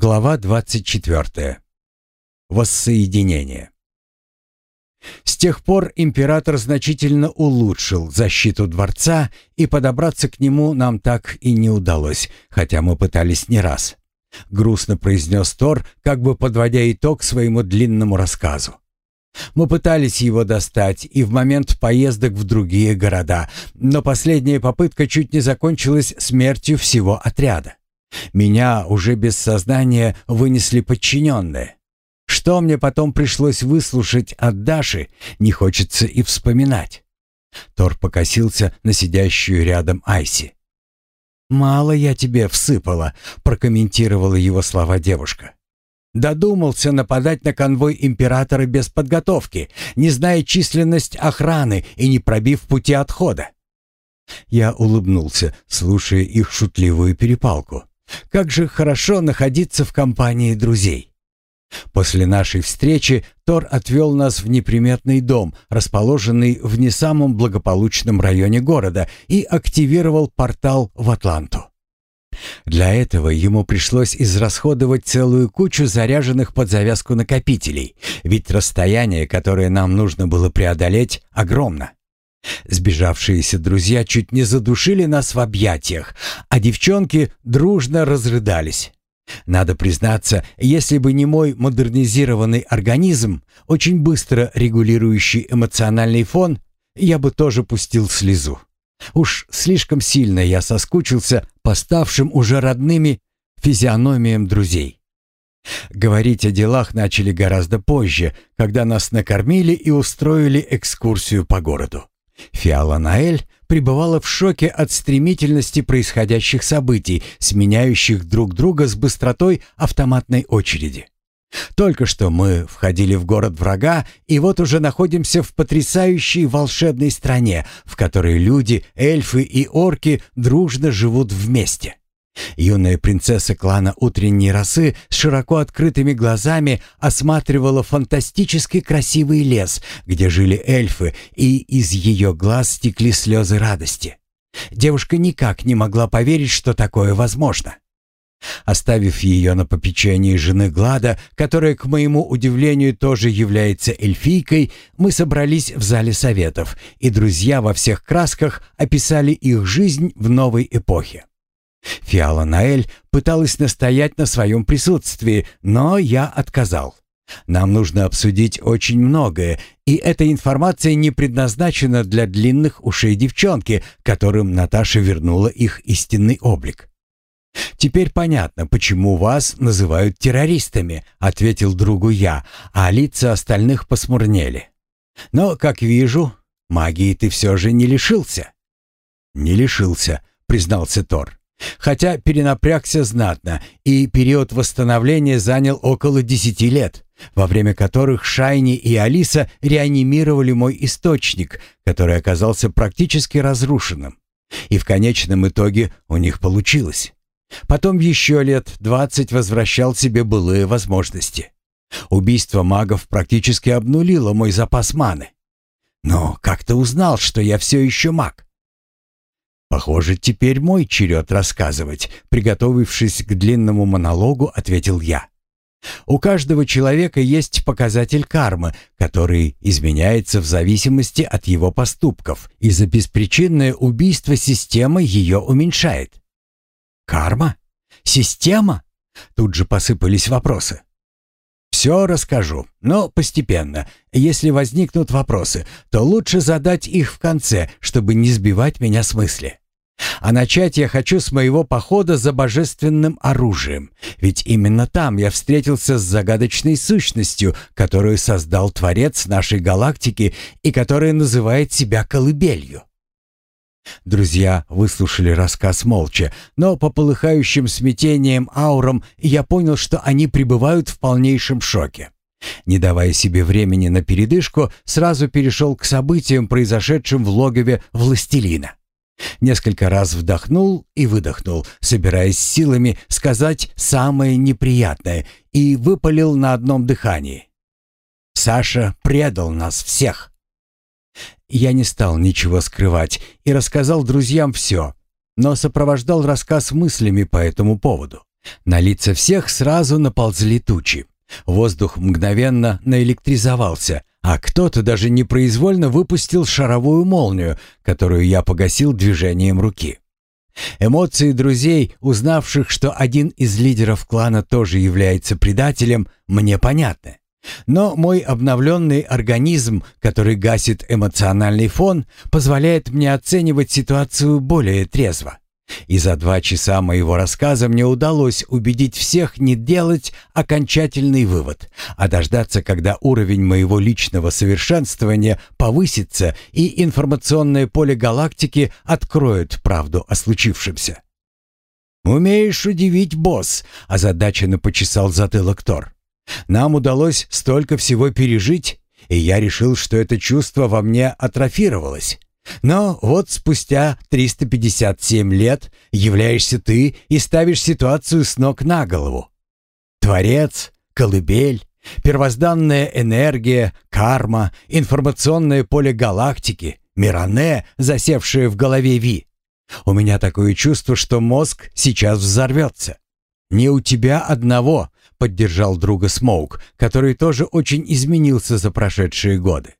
Глава 24. Воссоединение. С тех пор император значительно улучшил защиту дворца, и подобраться к нему нам так и не удалось, хотя мы пытались не раз. Грустно произнес Тор, как бы подводя итог своему длинному рассказу. Мы пытались его достать и в момент поездок в другие города, но последняя попытка чуть не закончилась смертью всего отряда. Меня уже без сознания вынесли подчиненные. Что мне потом пришлось выслушать от Даши, не хочется и вспоминать. Тор покосился на сидящую рядом Айси. «Мало я тебе всыпала», — прокомментировала его слова девушка. «Додумался нападать на конвой императора без подготовки, не зная численность охраны и не пробив пути отхода». Я улыбнулся, слушая их шутливую перепалку. Как же хорошо находиться в компании друзей. После нашей встречи Тор отвел нас в неприметный дом, расположенный в не самом благополучном районе города, и активировал портал в Атланту. Для этого ему пришлось израсходовать целую кучу заряженных под завязку накопителей, ведь расстояние, которое нам нужно было преодолеть, огромно. Сбежавшиеся друзья чуть не задушили нас в объятиях, а девчонки дружно разрыдались. Надо признаться, если бы не мой модернизированный организм, очень быстро регулирующий эмоциональный фон, я бы тоже пустил слезу. Уж слишком сильно я соскучился по ставшим уже родными физиономиям друзей. Говорить о делах начали гораздо позже, когда нас накормили и устроили экскурсию по городу. Фиала Наэль пребывала в шоке от стремительности происходящих событий, сменяющих друг друга с быстротой автоматной очереди. Только что мы входили в город врага, и вот уже находимся в потрясающей волшебной стране, в которой люди, эльфы и орки дружно живут вместе. Юная принцесса клана утренней росы с широко открытыми глазами осматривала фантастически красивый лес, где жили эльфы, и из ее глаз стекли слезы радости. Девушка никак не могла поверить, что такое возможно. Оставив ее на попечении жены Глада, которая, к моему удивлению, тоже является эльфийкой, мы собрались в зале советов, и друзья во всех красках описали их жизнь в новой эпохе. Фиала Наэль пыталась настоять на своем присутствии, но я отказал. Нам нужно обсудить очень многое, и эта информация не предназначена для длинных ушей девчонки, которым Наташа вернула их истинный облик. «Теперь понятно, почему вас называют террористами», — ответил другу я, а лица остальных посмурнели. «Но, как вижу, магии ты все же не лишился». «Не лишился», — признался Тор. Хотя перенапрягся знатно, и период восстановления занял около десяти лет, во время которых Шайни и Алиса реанимировали мой источник, который оказался практически разрушенным. И в конечном итоге у них получилось. Потом еще лет двадцать возвращал себе былые возможности. Убийство магов практически обнулило мой запас маны. Но как ты узнал, что я все еще маг? «Похоже, теперь мой черед рассказывать», — приготовившись к длинному монологу, ответил я. «У каждого человека есть показатель кармы, который изменяется в зависимости от его поступков, и за беспричинное убийство система ее уменьшает». «Карма? Система?» Тут же посыпались вопросы. «Все расскажу, но постепенно. Если возникнут вопросы, то лучше задать их в конце, чтобы не сбивать меня с мысли. А начать я хочу с моего похода за божественным оружием, ведь именно там я встретился с загадочной сущностью, которую создал Творец нашей галактики и которая называет себя колыбелью. Друзья выслушали рассказ молча, но по полыхающим смятением аурам я понял, что они пребывают в полнейшем шоке. Не давая себе времени на передышку, сразу перешел к событиям, произошедшим в логове властелина. Несколько раз вдохнул и выдохнул, собираясь силами сказать самое неприятное, и выпалил на одном дыхании. «Саша предал нас всех!» Я не стал ничего скрывать и рассказал друзьям все, но сопровождал рассказ мыслями по этому поводу. На лица всех сразу наползли тучи. Воздух мгновенно наэлектризовался, а кто-то даже непроизвольно выпустил шаровую молнию, которую я погасил движением руки. Эмоции друзей, узнавших, что один из лидеров клана тоже является предателем, мне понятны. Но мой обновленный организм, который гасит эмоциональный фон, позволяет мне оценивать ситуацию более трезво. И за два часа моего рассказа мне удалось убедить всех не делать окончательный вывод, а дождаться, когда уровень моего личного совершенствования повысится и информационное поле галактики откроет правду о случившемся. «Умеешь удивить, босс», — озадаченно почесал затылок Тор. «Нам удалось столько всего пережить, и я решил, что это чувство во мне атрофировалось». Но вот спустя 357 лет являешься ты и ставишь ситуацию с ног на голову. Творец, колыбель, первозданная энергия, карма, информационное поле галактики, Миране, засевшее в голове Ви. У меня такое чувство, что мозг сейчас взорвется. Не у тебя одного, поддержал друга Смоук, который тоже очень изменился за прошедшие годы.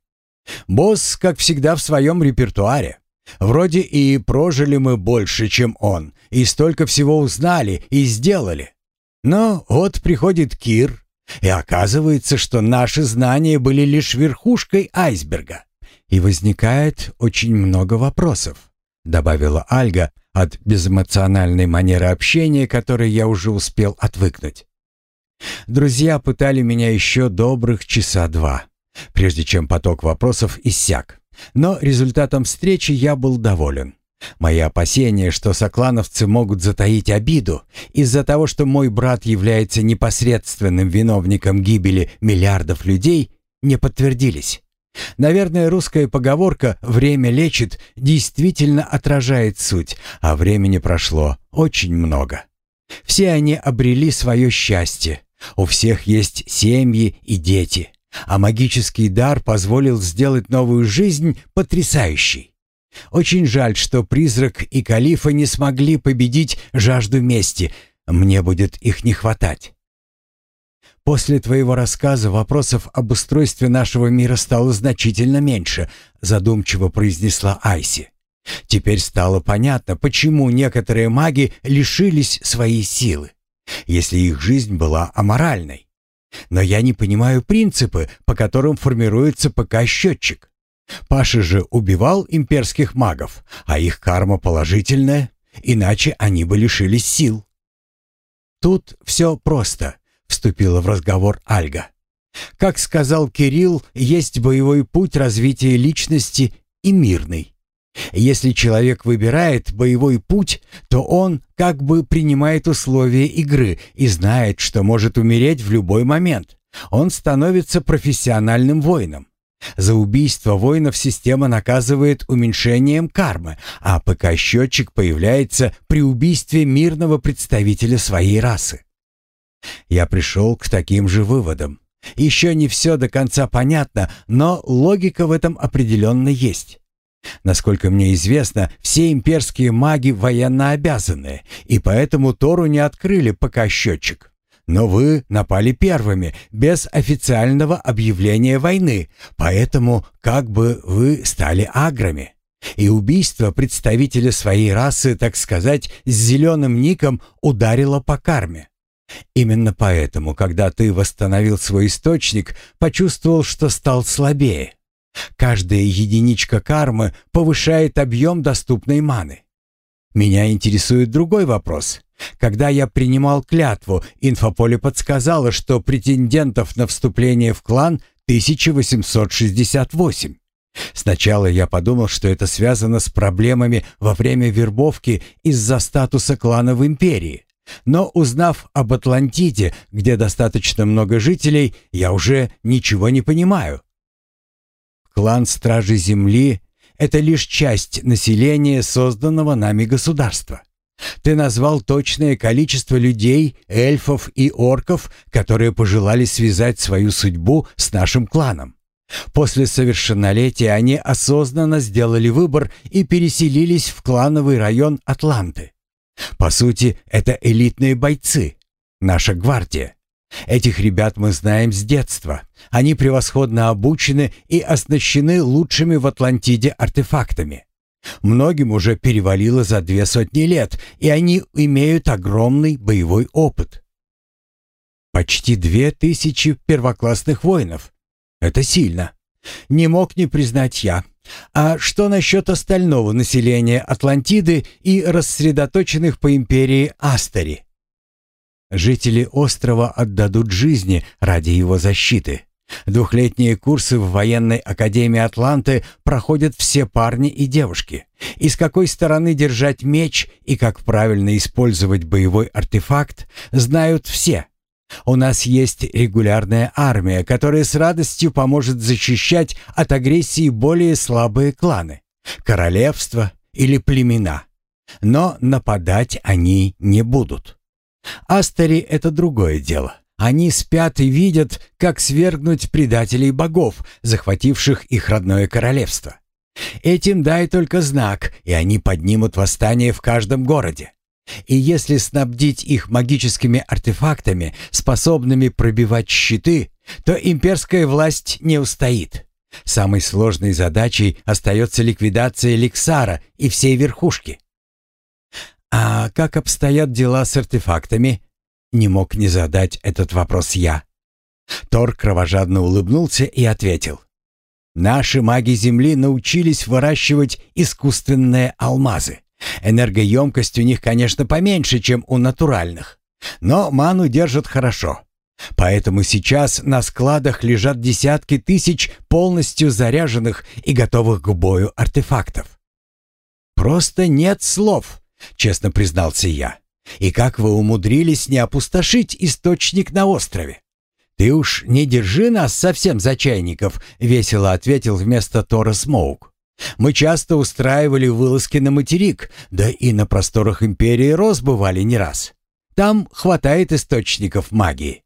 Босс, как всегда, в своем репертуаре. Вроде и прожили мы больше, чем он, и столько всего узнали и сделали. Но вот приходит Кир, и оказывается, что наши знания были лишь верхушкой айсберга. И возникает очень много вопросов, добавила Альга от безэмоциональной манеры общения, которой я уже успел отвыкнуть. Друзья пытали меня еще добрых часа два прежде чем поток вопросов иссяк. Но результатом встречи я был доволен. Мои опасения, что соклановцы могут затаить обиду из-за того, что мой брат является непосредственным виновником гибели миллиардов людей, не подтвердились. Наверное, русская поговорка «время лечит» действительно отражает суть, а времени прошло очень много. Все они обрели свое счастье. У всех есть семьи и дети а магический дар позволил сделать новую жизнь потрясающей. Очень жаль, что призрак и калифа не смогли победить жажду мести. Мне будет их не хватать. После твоего рассказа вопросов об устройстве нашего мира стало значительно меньше, задумчиво произнесла Айси. Теперь стало понятно, почему некоторые маги лишились своей силы, если их жизнь была аморальной. Но я не понимаю принципы, по которым формируется ПК-счетчик. Паша же убивал имперских магов, а их карма положительная, иначе они бы лишились сил. Тут все просто, вступила в разговор Альга. Как сказал Кирилл, есть боевой путь развития личности и мирный. Если человек выбирает боевой путь, то он как бы принимает условия игры и знает, что может умереть в любой момент. Он становится профессиональным воином. За убийство воинов система наказывает уменьшением кармы, а ПК-счетчик появляется при убийстве мирного представителя своей расы. Я пришел к таким же выводам. Еще не все до конца понятно, но логика в этом определенно есть. Насколько мне известно, все имперские маги военно обязаны, и поэтому Тору не открыли пока счетчик. Но вы напали первыми, без официального объявления войны, поэтому как бы вы стали аграми. И убийство представителя своей расы, так сказать, с зеленым ником ударило по карме. Именно поэтому, когда ты восстановил свой источник, почувствовал, что стал слабее. Каждая единичка кармы повышает объем доступной маны. Меня интересует другой вопрос. Когда я принимал клятву, инфополе подсказало, что претендентов на вступление в клан 1868. Сначала я подумал, что это связано с проблемами во время вербовки из-за статуса клана в империи. Но узнав об Атлантиде, где достаточно много жителей, я уже ничего не понимаю. Клан Стражи Земли — это лишь часть населения созданного нами государства. Ты назвал точное количество людей, эльфов и орков, которые пожелали связать свою судьбу с нашим кланом. После совершеннолетия они осознанно сделали выбор и переселились в клановый район Атланты. По сути, это элитные бойцы. наша гвардия. Этих ребят мы знаем с детства. Они превосходно обучены и оснащены лучшими в Атлантиде артефактами. Многим уже перевалило за две сотни лет, и они имеют огромный боевой опыт. Почти две тысячи первоклассных воинов. Это сильно. Не мог не признать я. А что насчет остального населения Атлантиды и рассредоточенных по империи Астери? Жители острова отдадут жизни ради его защиты. Двухлетние курсы в военной академии Атланты проходят все парни и девушки. И с какой стороны держать меч и как правильно использовать боевой артефакт, знают все. У нас есть регулярная армия, которая с радостью поможет защищать от агрессии более слабые кланы, королевства или племена. Но нападать они не будут. Астери — это другое дело. Они спят и видят, как свергнуть предателей богов, захвативших их родное королевство. Этим дай только знак, и они поднимут восстание в каждом городе. И если снабдить их магическими артефактами, способными пробивать щиты, то имперская власть не устоит. Самой сложной задачей остается ликвидация Ликсара и всей верхушки. А как обстоят дела с артефактами? Не мог не задать этот вопрос я. Тор кровожадно улыбнулся и ответил. Наши маги Земли научились выращивать искусственные алмазы. Энергоемкость у них, конечно, поменьше, чем у натуральных, но ману держат хорошо. Поэтому сейчас на складах лежат десятки тысяч полностью заряженных и готовых к бою артефактов. «Просто нет слов», — честно признался я. «И как вы умудрились не опустошить источник на острове?» «Ты уж не держи нас совсем за чайников», — весело ответил вместо Тора Смоук. Мы часто устраивали вылазки на материк, да и на просторах Империи Рос бывали не раз. Там хватает источников магии.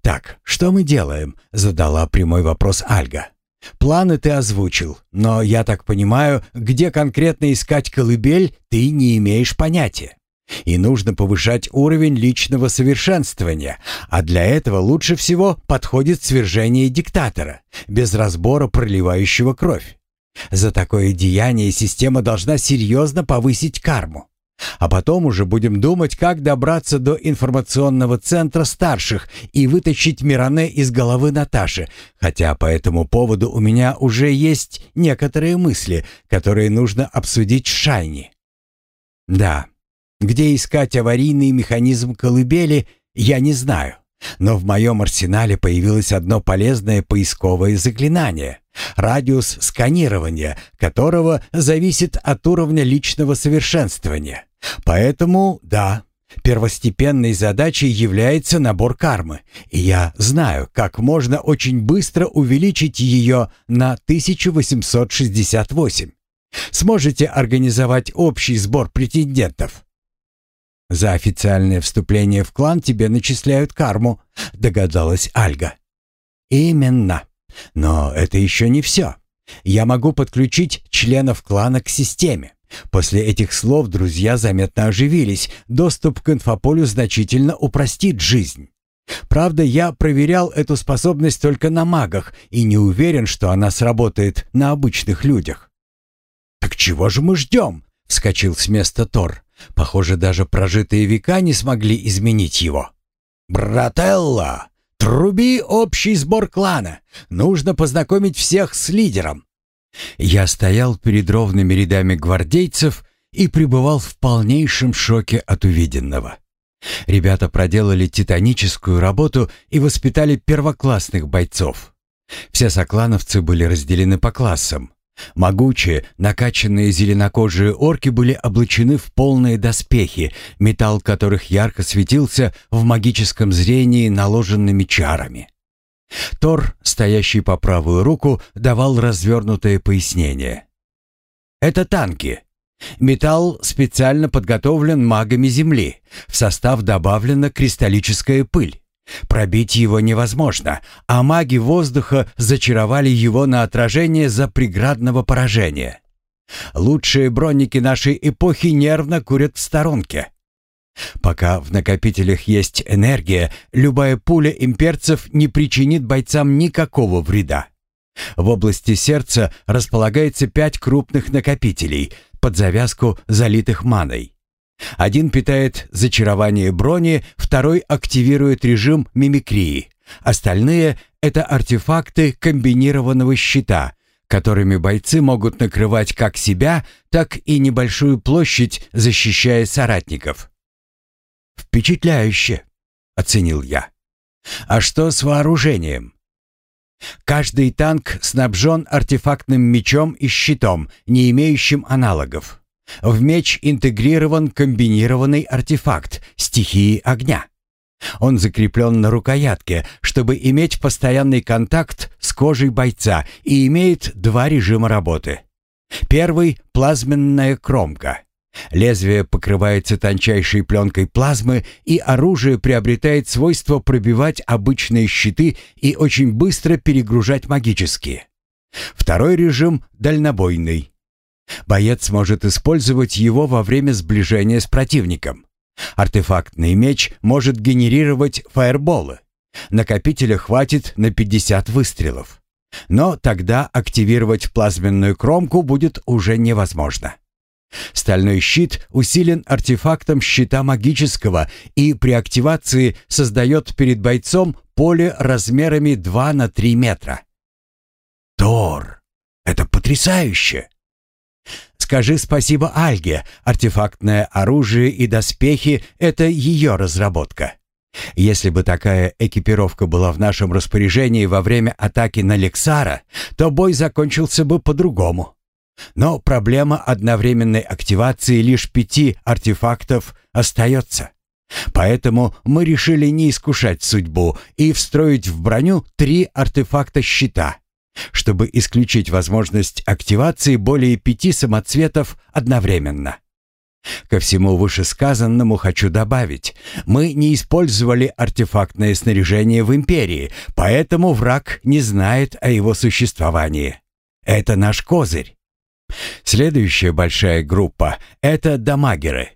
«Так, что мы делаем?» — задала прямой вопрос Альга. «Планы ты озвучил, но, я так понимаю, где конкретно искать колыбель, ты не имеешь понятия. И нужно повышать уровень личного совершенствования, а для этого лучше всего подходит свержение диктатора, без разбора проливающего кровь. За такое деяние система должна серьезно повысить карму. А потом уже будем думать, как добраться до информационного центра старших и вытащить Миране из головы Наташи, хотя по этому поводу у меня уже есть некоторые мысли, которые нужно обсудить с Шайни. Да, где искать аварийный механизм колыбели, я не знаю. Но в моем арсенале появилось одно полезное поисковое заклинание — радиус сканирования, которого зависит от уровня личного совершенствования. Поэтому, да, первостепенной задачей является набор кармы, и я знаю, как можно очень быстро увеличить ее на 1868. Сможете организовать общий сбор претендентов? «За официальное вступление в клан тебе начисляют карму», — догадалась Альга. «Именно. Но это еще не все. Я могу подключить членов клана к системе. После этих слов друзья заметно оживились. Доступ к инфополю значительно упростит жизнь. Правда, я проверял эту способность только на магах и не уверен, что она сработает на обычных людях. «Так чего же мы ждем?» — вскочил с места Тор. Похоже, даже прожитые века не смогли изменить его. «Брателла, труби общий сбор клана. Нужно познакомить всех с лидером». Я стоял перед ровными рядами гвардейцев и пребывал в полнейшем шоке от увиденного. Ребята проделали титаническую работу и воспитали первоклассных бойцов. Все соклановцы были разделены по классам. Могучие, накачанные зеленокожие орки были облачены в полные доспехи, металл которых ярко светился в магическом зрении наложенными чарами. Тор, стоящий по правую руку, давал развернутое пояснение. «Это танки. Металл специально подготовлен магами Земли. В состав добавлена кристаллическая пыль. Пробить его невозможно, а маги воздуха зачаровали его на отражение за преградного поражения. Лучшие бронники нашей эпохи нервно курят в сторонке. Пока в накопителях есть энергия, любая пуля имперцев не причинит бойцам никакого вреда. В области сердца располагается пять крупных накопителей, под завязку залитых маной. Один питает зачарование брони, второй активирует режим мимикрии. Остальные — это артефакты комбинированного щита, которыми бойцы могут накрывать как себя, так и небольшую площадь, защищая соратников. «Впечатляюще», — оценил я. «А что с вооружением?» Каждый танк снабжен артефактным мечом и щитом, не имеющим аналогов. В меч интегрирован комбинированный артефакт стихии огня. Он закреплен на рукоятке, чтобы иметь постоянный контакт с кожей бойца и имеет два режима работы. Первый – плазменная кромка. Лезвие покрывается тончайшей пленкой плазмы, и оружие приобретает свойство пробивать обычные щиты и очень быстро перегружать магические. Второй режим – дальнобойный. Боец может использовать его во время сближения с противником. Артефактный меч может генерировать фаерболы. Накопителя хватит на 50 выстрелов. Но тогда активировать плазменную кромку будет уже невозможно. Стальной щит усилен артефактом щита магического и при активации создает перед бойцом поле размерами 2 на 3 метра. Тор, это потрясающе! Скажи спасибо Альге. Артефактное оружие и доспехи — это ее разработка. Если бы такая экипировка была в нашем распоряжении во время атаки на Лексара, то бой закончился бы по-другому. Но проблема одновременной активации лишь пяти артефактов остается. Поэтому мы решили не искушать судьбу и встроить в броню три артефакта щита, чтобы исключить возможность активации более пяти самоцветов одновременно. Ко всему вышесказанному хочу добавить, мы не использовали артефактное снаряжение в Империи, поэтому враг не знает о его существовании. Это наш козырь. Следующая большая группа — это дамагеры.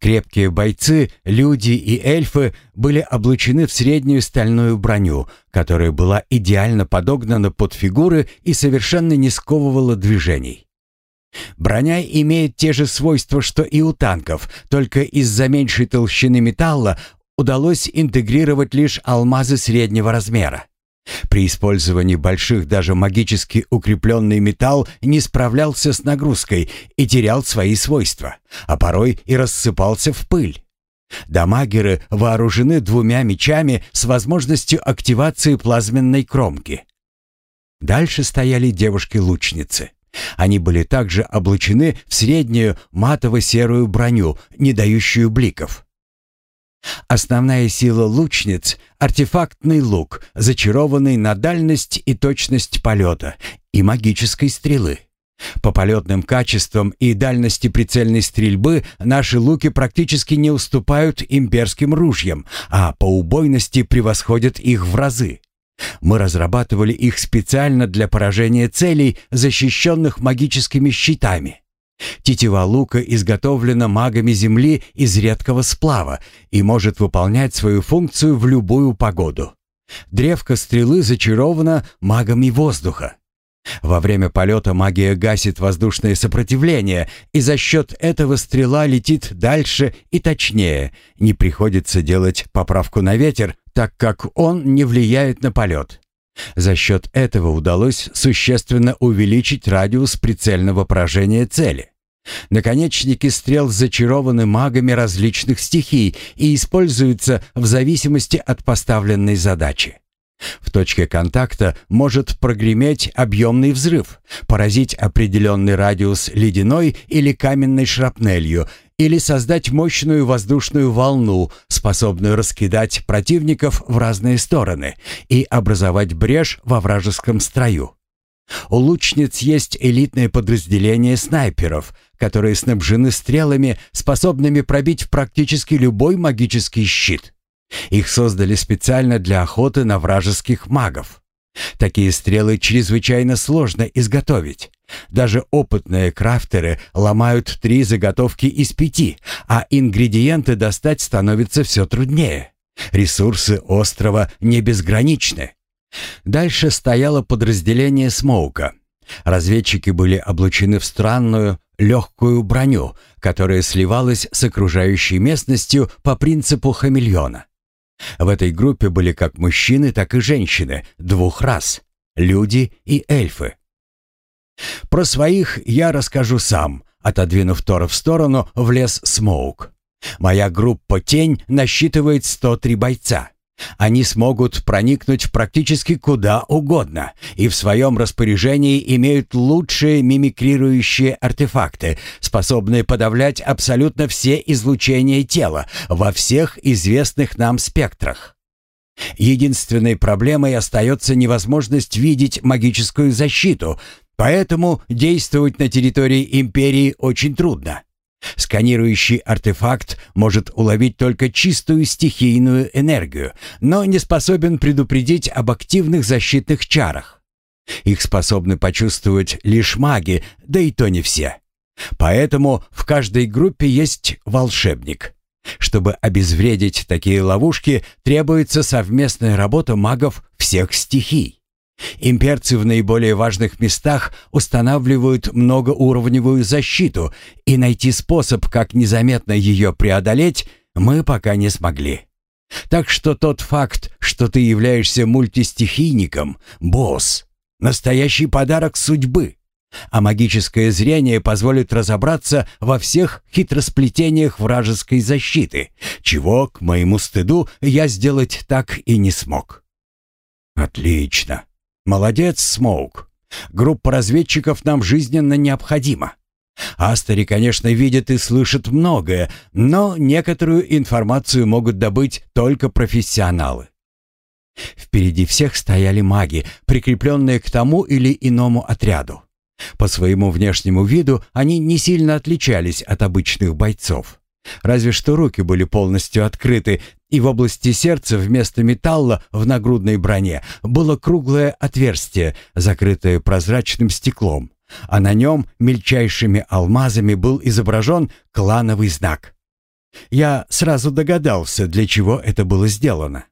Крепкие бойцы, люди и эльфы были облачены в среднюю стальную броню, которая была идеально подогнана под фигуры и совершенно не сковывала движений. Броня имеет те же свойства, что и у танков, только из-за меньшей толщины металла удалось интегрировать лишь алмазы среднего размера. При использовании больших даже магически укрепленный металл не справлялся с нагрузкой и терял свои свойства, а порой и рассыпался в пыль. Дамагеры вооружены двумя мечами с возможностью активации плазменной кромки. Дальше стояли девушки-лучницы. Они были также облачены в среднюю матово-серую броню, не дающую бликов. Основная сила лучниц — артефактный лук, зачарованный на дальность и точность полета, и магической стрелы. По полетным качествам и дальности прицельной стрельбы наши луки практически не уступают имперским ружьям, а по убойности превосходят их в разы. Мы разрабатывали их специально для поражения целей, защищенных магическими щитами. Тетива лука изготовлена магами Земли из редкого сплава и может выполнять свою функцию в любую погоду. Древко стрелы зачаровано магами воздуха. Во время полета магия гасит воздушное сопротивление, и за счет этого стрела летит дальше и точнее. Не приходится делать поправку на ветер, так как он не влияет на полет. За счет этого удалось существенно увеличить радиус прицельного поражения цели. Наконечники стрел зачарованы магами различных стихий и используются в зависимости от поставленной задачи. В точке контакта может прогреметь объемный взрыв, поразить определенный радиус ледяной или каменной шрапнелью или создать мощную воздушную волну, способную раскидать противников в разные стороны и образовать брешь во вражеском строю. У лучниц есть элитное подразделение снайперов, которые снабжены стрелами, способными пробить практически любой магический щит. Их создали специально для охоты на вражеских магов. Такие стрелы чрезвычайно сложно изготовить. Даже опытные крафтеры ломают три заготовки из пяти, а ингредиенты достать становится все труднее. Ресурсы острова не безграничны. Дальше стояло подразделение Смоука. Разведчики были облачены в странную, легкую броню, которая сливалась с окружающей местностью по принципу хамелеона. В этой группе были как мужчины, так и женщины, двух рас — люди и эльфы. Про своих я расскажу сам, отодвинув Тора в сторону, влез Смоук. Моя группа «Тень» насчитывает 103 бойца. Они смогут проникнуть практически куда угодно и в своем распоряжении имеют лучшие мимикрирующие артефакты, способные подавлять абсолютно все излучения тела во всех известных нам спектрах. Единственной проблемой остается невозможность видеть магическую защиту, поэтому действовать на территории Империи очень трудно. Сканирующий артефакт может уловить только чистую стихийную энергию, но не способен предупредить об активных защитных чарах. Их способны почувствовать лишь маги, да и то не все. Поэтому в каждой группе есть волшебник. Чтобы обезвредить такие ловушки, требуется совместная работа магов всех стихий. Имперцы в наиболее важных местах устанавливают многоуровневую защиту, и найти способ, как незаметно ее преодолеть, мы пока не смогли. Так что тот факт, что ты являешься мультистихийником, босс, настоящий подарок судьбы. А магическое зрение позволит разобраться во всех хитросплетениях вражеской защиты, чего, к моему стыду, я сделать так и не смог. Отлично. «Молодец, Смоук. Группа разведчиков нам жизненно необходима. Астери, конечно, видят и слышат многое, но некоторую информацию могут добыть только профессионалы. Впереди всех стояли маги, прикрепленные к тому или иному отряду. По своему внешнему виду они не сильно отличались от обычных бойцов. Разве что руки были полностью открыты, и в области сердца вместо металла в нагрудной броне было круглое отверстие, закрытое прозрачным стеклом, а на нем мельчайшими алмазами был изображен клановый знак. Я сразу догадался, для чего это было сделано.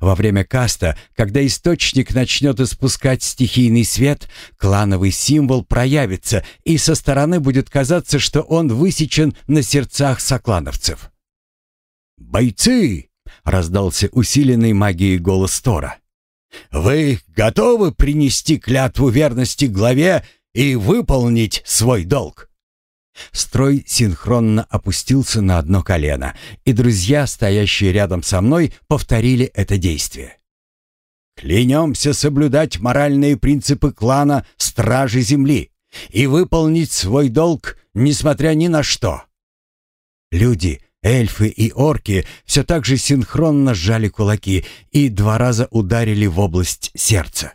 Во время каста, когда источник начнет испускать стихийный свет, клановый символ проявится, и со стороны будет казаться, что он высечен на сердцах соклановцев. «Бойцы!» — раздался усиленный магией голос Тора. «Вы готовы принести клятву верности главе и выполнить свой долг?» Строй синхронно опустился на одно колено, и друзья, стоящие рядом со мной, повторили это действие. «Клянемся соблюдать моральные принципы клана Стражи Земли и выполнить свой долг, несмотря ни на что». Люди, эльфы и орки все так же синхронно сжали кулаки и два раза ударили в область сердца.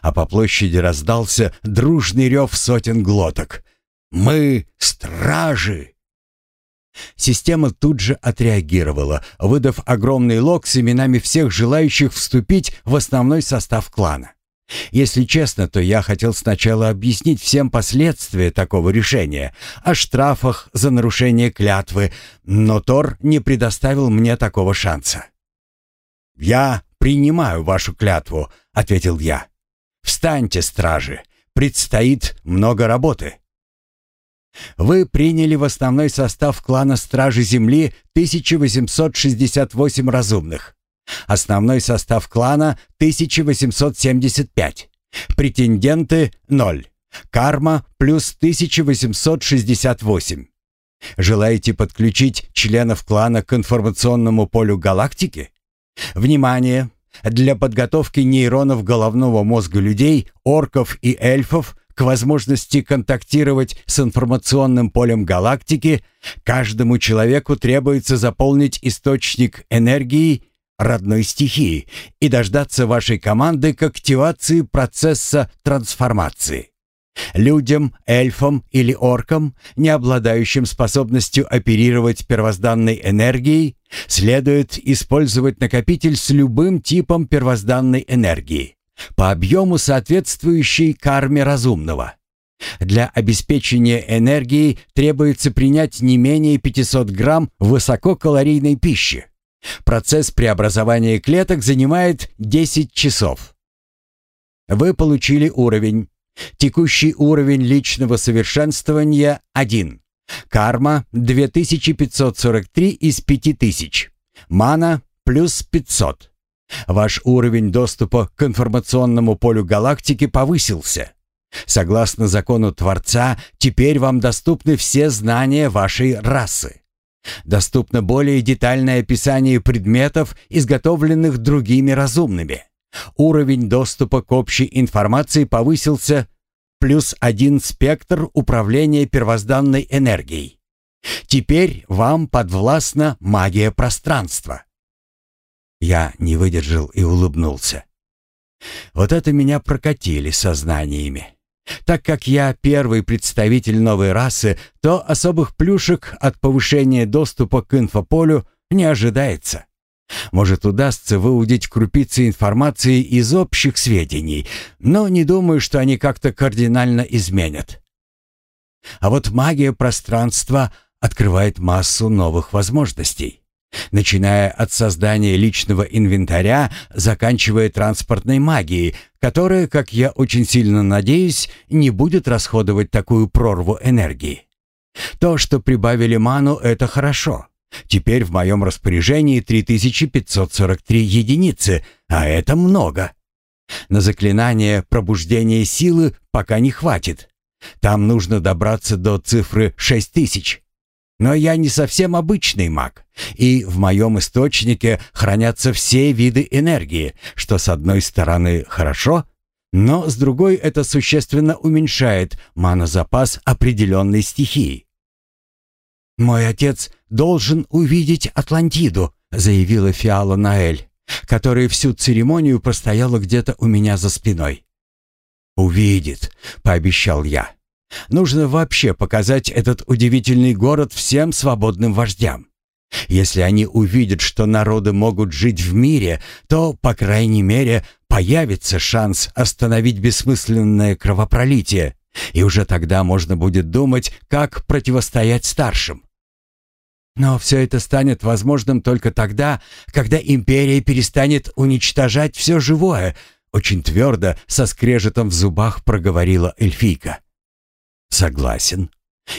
А по площади раздался дружный рев сотен глоток — мы стражи!» Система тут же отреагировала, выдав огромный лог с именами всех желающих вступить в основной состав клана. Если честно, то я хотел сначала объяснить всем последствия такого решения, о штрафах за нарушение клятвы, но Тор не предоставил мне такого шанса. «Я принимаю вашу клятву», — ответил я. «Встаньте, стражи, предстоит много работы». Вы приняли в основной состав клана Стражи Земли 1868 разумных. Основной состав клана 1875. Претенденты 0. Карма плюс 1868. Желаете подключить членов клана к информационному полю галактики? Внимание! Для подготовки нейронов головного мозга людей, орков и эльфов к возможности контактировать с информационным полем галактики, каждому человеку требуется заполнить источник энергии родной стихии и дождаться вашей команды к активации процесса трансформации. Людям, эльфам или оркам, не обладающим способностью оперировать первозданной энергией, следует использовать накопитель с любым типом первозданной энергии по объему соответствующей карме разумного. Для обеспечения энергией требуется принять не менее 500 грамм высококалорийной пищи. Процесс преобразования клеток занимает 10 часов. Вы получили уровень. Текущий уровень личного совершенствования 1. Карма 2543 из 5000. Мана плюс 500. Ваш уровень доступа к информационному полю галактики повысился. Согласно закону Творца, теперь вам доступны все знания вашей расы. Доступно более детальное описание предметов, изготовленных другими разумными. Уровень доступа к общей информации повысился плюс один спектр управления первозданной энергией. Теперь вам подвластна магия пространства. Я не выдержал и улыбнулся. Вот это меня прокатили сознаниями. Так как я первый представитель новой расы, то особых плюшек от повышения доступа к инфополю не ожидается. Может, удастся выудить крупицы информации из общих сведений, но не думаю, что они как-то кардинально изменят. А вот магия пространства открывает массу новых возможностей начиная от создания личного инвентаря, заканчивая транспортной магией, которая, как я очень сильно надеюсь, не будет расходовать такую прорву энергии. То, что прибавили ману, это хорошо. Теперь в моем распоряжении 3543 единицы, а это много. На заклинание пробуждения силы пока не хватит. Там нужно добраться до цифры 6000. Но я не совсем обычный маг, и в моем источнике хранятся все виды энергии, что с одной стороны хорошо, но с другой это существенно уменьшает манозапас определенной стихии. «Мой отец должен увидеть Атлантиду», — заявила Фиала Наэль, которая всю церемонию простояла где-то у меня за спиной. «Увидит», — пообещал я. Нужно вообще показать этот удивительный город всем свободным вождям. Если они увидят, что народы могут жить в мире, то, по крайней мере, появится шанс остановить бессмысленное кровопролитие, и уже тогда можно будет думать, как противостоять старшим. Но все это станет возможным только тогда, когда империя перестанет уничтожать все живое, очень твердо, со скрежетом в зубах проговорила эльфийка. Согласен.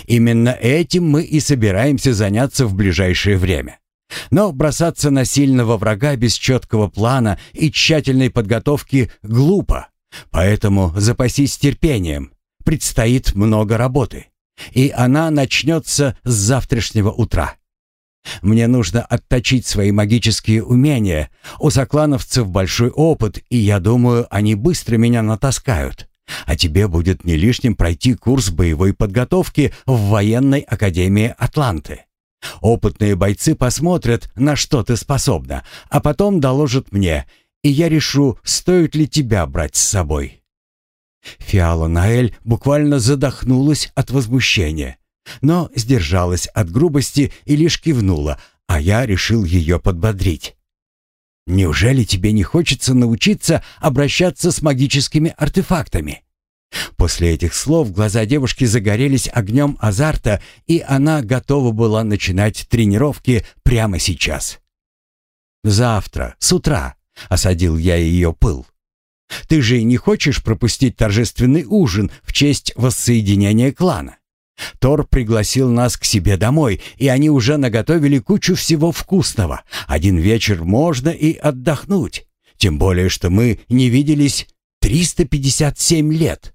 Именно этим мы и собираемся заняться в ближайшее время. Но бросаться на сильного врага без четкого плана и тщательной подготовки глупо. Поэтому запасись терпением. Предстоит много работы. И она начнется с завтрашнего утра. Мне нужно отточить свои магические умения. У соклановцев большой опыт, и я думаю, они быстро меня натаскают. А тебе будет не лишним пройти курс боевой подготовки в военной академии Атланты. Опытные бойцы посмотрят, на что ты способна, а потом доложат мне, и я решу, стоит ли тебя брать с собой». Фиала Наэль буквально задохнулась от возмущения, но сдержалась от грубости и лишь кивнула, а я решил ее подбодрить. Неужели тебе не хочется научиться обращаться с магическими артефактами?» После этих слов глаза девушки загорелись огнем азарта, и она готова была начинать тренировки прямо сейчас. «Завтра, с утра», — осадил я ее пыл. «Ты же не хочешь пропустить торжественный ужин в честь воссоединения клана?» Тор пригласил нас к себе домой, и они уже наготовили кучу всего вкусного. Один вечер можно и отдохнуть. Тем более, что мы не виделись 357 лет.